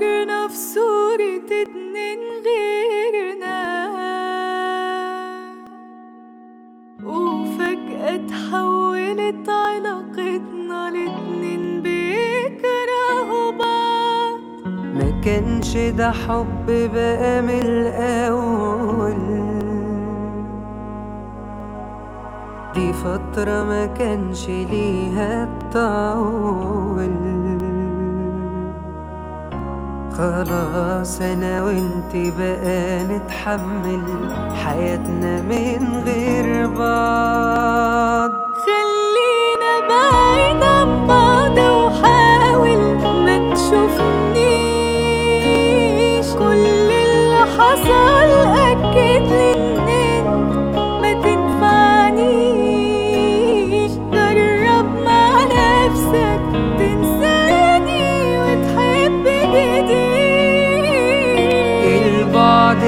صورنا في صورة اتنين غيرنا. وفجأة اتحولت علاقتنا لاتنين بيكرهوا بعض ما كانش ده حب بقى من الأول. دي فترة ما كانش ليها الطول خلاص أنا وانت بقى نتحمل حياتنا من غير بعض.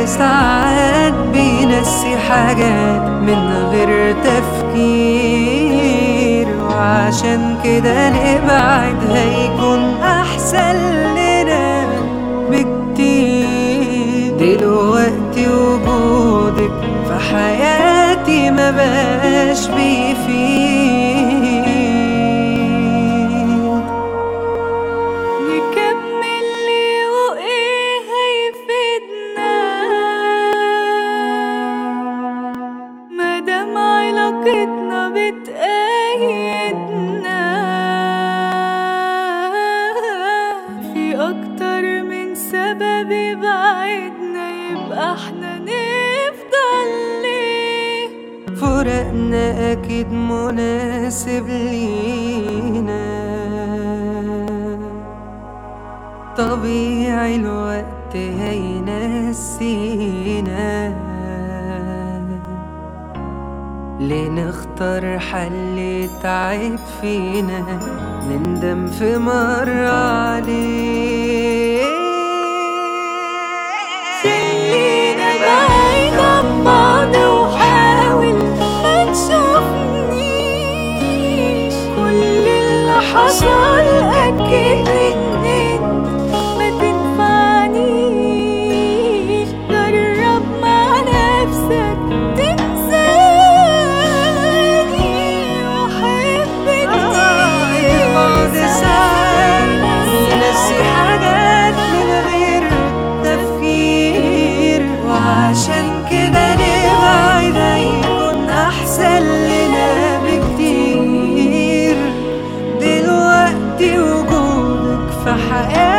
ساعات بينسي حاجات من غير تفكير. وعشان كده نبعد هيكون أحسن لنا بكتير. دلوقتي وجودك في حياتي ما بقاش بيفيد علاقتنا بتأيدنا. في أكتر من سبب يبعدنا يبقى إحنا نفضل ليه؟ فراقنا أكيد مناسب لينا. طبيعي الوقت هينسينا. ليه نختار حل يتعب فينا نندم في مرة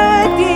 worthy.